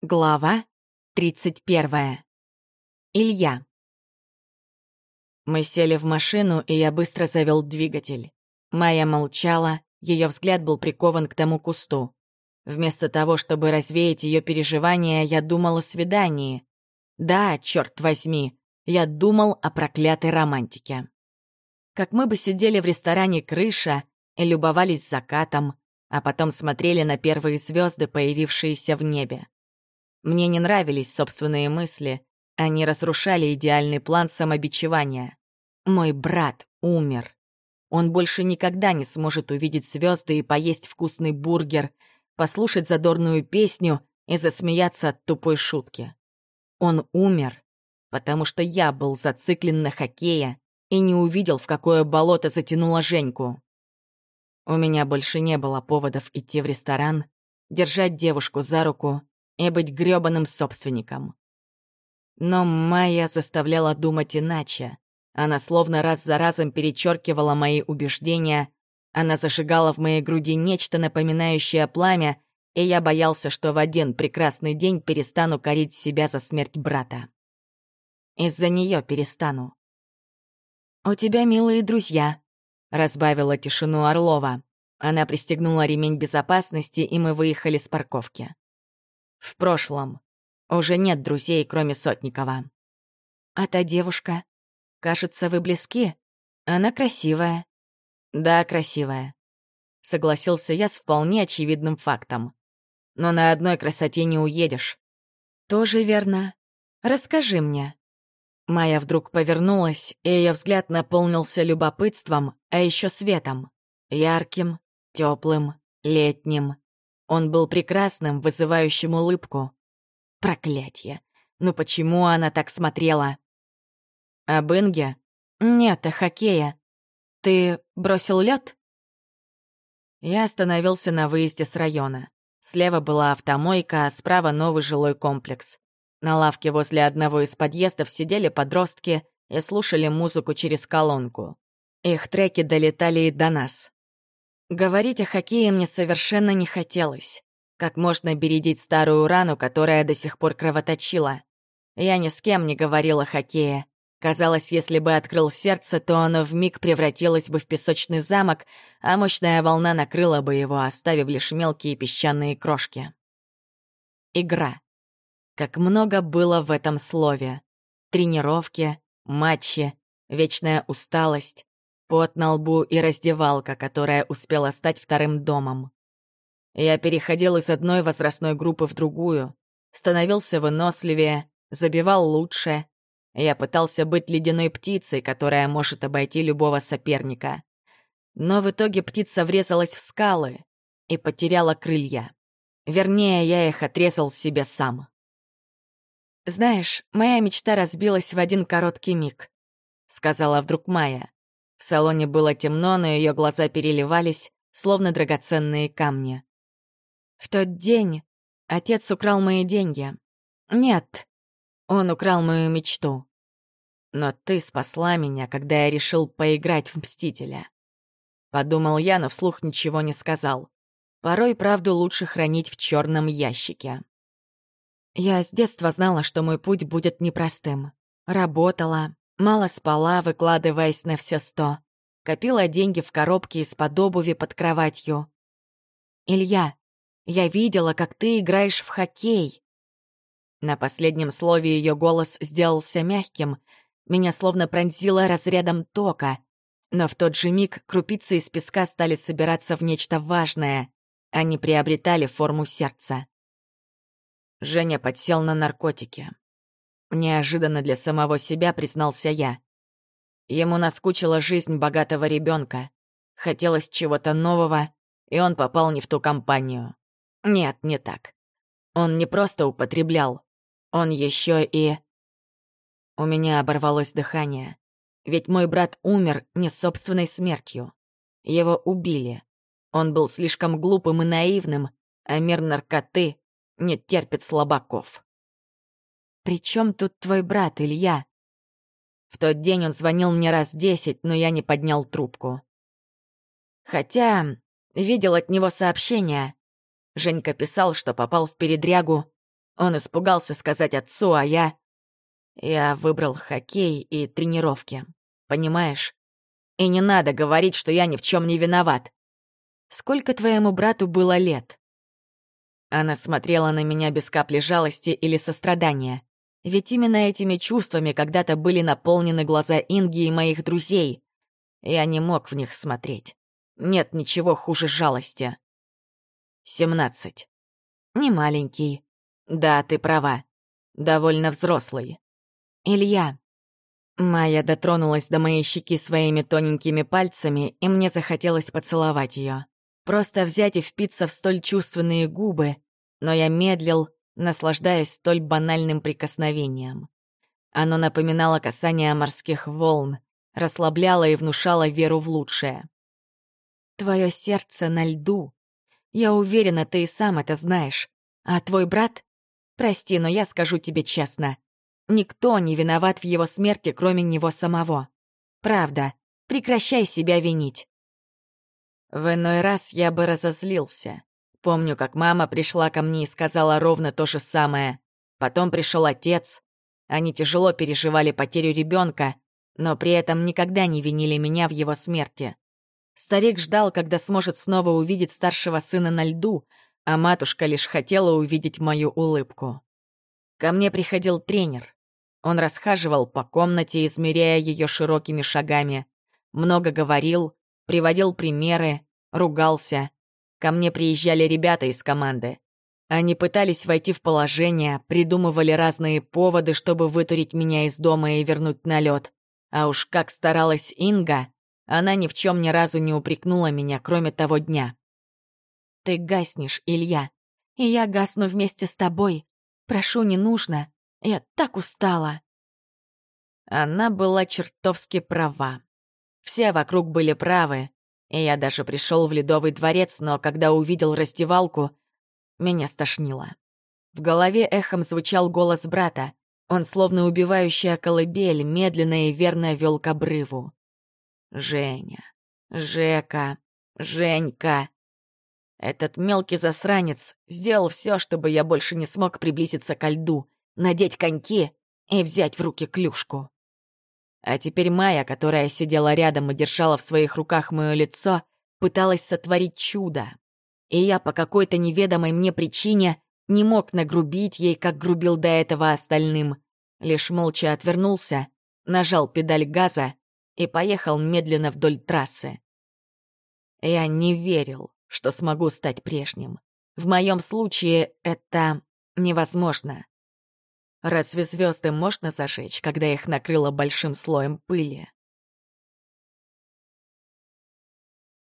Глава 31. Илья. Мы сели в машину, и я быстро завел двигатель. Майя молчала, ее взгляд был прикован к тому кусту. Вместо того, чтобы развеять ее переживания, я думал о свидании. Да, черт возьми, я думал о проклятой романтике. Как мы бы сидели в ресторане «Крыша» и любовались закатом, а потом смотрели на первые звезды, появившиеся в небе. Мне не нравились собственные мысли, они разрушали идеальный план самобичевания. Мой брат умер. Он больше никогда не сможет увидеть звезды и поесть вкусный бургер, послушать задорную песню и засмеяться от тупой шутки. Он умер, потому что я был зациклен на хоккее и не увидел, в какое болото затянула Женьку. У меня больше не было поводов идти в ресторан, держать девушку за руку и быть грёбаным собственником. Но Майя заставляла думать иначе. Она словно раз за разом перечеркивала мои убеждения, она зажигала в моей груди нечто напоминающее пламя, и я боялся, что в один прекрасный день перестану корить себя за смерть брата. Из-за нее перестану. «У тебя милые друзья», — разбавила тишину Орлова. Она пристегнула ремень безопасности, и мы выехали с парковки. В прошлом. Уже нет друзей, кроме Сотникова. А та девушка? Кажется, вы близки. Она красивая. Да, красивая. Согласился я с вполне очевидным фактом. Но на одной красоте не уедешь. Тоже верно. Расскажи мне. Майя вдруг повернулась, и ее взгляд наполнился любопытством, а еще светом. Ярким, теплым, летним. Он был прекрасным, вызывающим улыбку. Проклятье. Ну почему она так смотрела? Об Инге? Нет, о хоккее. Ты бросил лед? Я остановился на выезде с района. Слева была автомойка, а справа новый жилой комплекс. На лавке возле одного из подъездов сидели подростки и слушали музыку через колонку. Их треки долетали и до нас. Говорить о хоккее мне совершенно не хотелось. Как можно бередить старую рану, которая до сих пор кровоточила? Я ни с кем не говорил о хоккее. Казалось, если бы открыл сердце, то оно вмиг превратилось бы в песочный замок, а мощная волна накрыла бы его, оставив лишь мелкие песчаные крошки. Игра. Как много было в этом слове. Тренировки, матчи, вечная усталость, Пот на лбу и раздевалка, которая успела стать вторым домом. Я переходил из одной возрастной группы в другую, становился выносливее, забивал лучше. Я пытался быть ледяной птицей, которая может обойти любого соперника. Но в итоге птица врезалась в скалы и потеряла крылья. Вернее, я их отрезал себе сам. «Знаешь, моя мечта разбилась в один короткий миг», — сказала вдруг Майя. В салоне было темно, но ее глаза переливались, словно драгоценные камни. В тот день отец украл мои деньги. Нет, он украл мою мечту. Но ты спасла меня, когда я решил поиграть в Мстителя. Подумал я, но вслух ничего не сказал. Порой правду лучше хранить в черном ящике. Я с детства знала, что мой путь будет непростым. Работала, Мало спала, выкладываясь на все сто. Копила деньги в коробке из-под обуви под кроватью. «Илья, я видела, как ты играешь в хоккей». На последнем слове ее голос сделался мягким, меня словно пронзило разрядом тока. Но в тот же миг крупицы из песка стали собираться в нечто важное. Они приобретали форму сердца. Женя подсел на наркотики. Неожиданно для самого себя признался я. Ему наскучила жизнь богатого ребенка. Хотелось чего-то нового, и он попал не в ту компанию. Нет, не так. Он не просто употреблял, он еще и... У меня оборвалось дыхание. Ведь мой брат умер не собственной смертью. Его убили. Он был слишком глупым и наивным, а мир наркоты не терпит слабаков. «При чем тут твой брат, Илья?» В тот день он звонил мне раз десять, но я не поднял трубку. Хотя видел от него сообщение. Женька писал, что попал в передрягу. Он испугался сказать отцу, а я... Я выбрал хоккей и тренировки. Понимаешь? И не надо говорить, что я ни в чем не виноват. Сколько твоему брату было лет? Она смотрела на меня без капли жалости или сострадания. Ведь именно этими чувствами когда-то были наполнены глаза Инги и моих друзей. Я не мог в них смотреть. Нет ничего хуже жалости. Семнадцать. Не маленький. Да, ты права. Довольно взрослый. Илья. Майя дотронулась до моей щеки своими тоненькими пальцами, и мне захотелось поцеловать ее. Просто взять и впиться в столь чувственные губы, но я медлил, наслаждаясь столь банальным прикосновением. Оно напоминало касание морских волн, расслабляло и внушало веру в лучшее. «Твое сердце на льду. Я уверена, ты и сам это знаешь. А твой брат? Прости, но я скажу тебе честно. Никто не виноват в его смерти, кроме него самого. Правда, прекращай себя винить». В иной раз я бы разозлился. Помню, как мама пришла ко мне и сказала ровно то же самое. Потом пришел отец. Они тяжело переживали потерю ребенка, но при этом никогда не винили меня в его смерти. Старик ждал, когда сможет снова увидеть старшего сына на льду, а матушка лишь хотела увидеть мою улыбку. Ко мне приходил тренер. Он расхаживал по комнате, измеряя ее широкими шагами. Много говорил, приводил примеры, ругался. Ко мне приезжали ребята из команды. Они пытались войти в положение, придумывали разные поводы, чтобы вытурить меня из дома и вернуть на лед. А уж как старалась Инга, она ни в чем ни разу не упрекнула меня, кроме того дня. «Ты гаснешь, Илья, и я гасну вместе с тобой. Прошу, не нужно. Я так устала». Она была чертовски права. Все вокруг были правы, и я даже пришел в Ледовый дворец, но когда увидел раздевалку, меня стошнило. В голове эхом звучал голос брата. Он, словно убивающая колыбель, медленно и верно вел к обрыву. «Женя, Жека, Женька». Этот мелкий засранец сделал все, чтобы я больше не смог приблизиться ко льду, надеть коньки и взять в руки клюшку. А теперь Майя, которая сидела рядом и держала в своих руках мое лицо, пыталась сотворить чудо. И я по какой-то неведомой мне причине не мог нагрубить ей, как грубил до этого остальным. Лишь молча отвернулся, нажал педаль газа и поехал медленно вдоль трассы. Я не верил, что смогу стать прежним. В моем случае это невозможно. Разве звезды можно зажечь, когда их накрыло большим слоем пыли?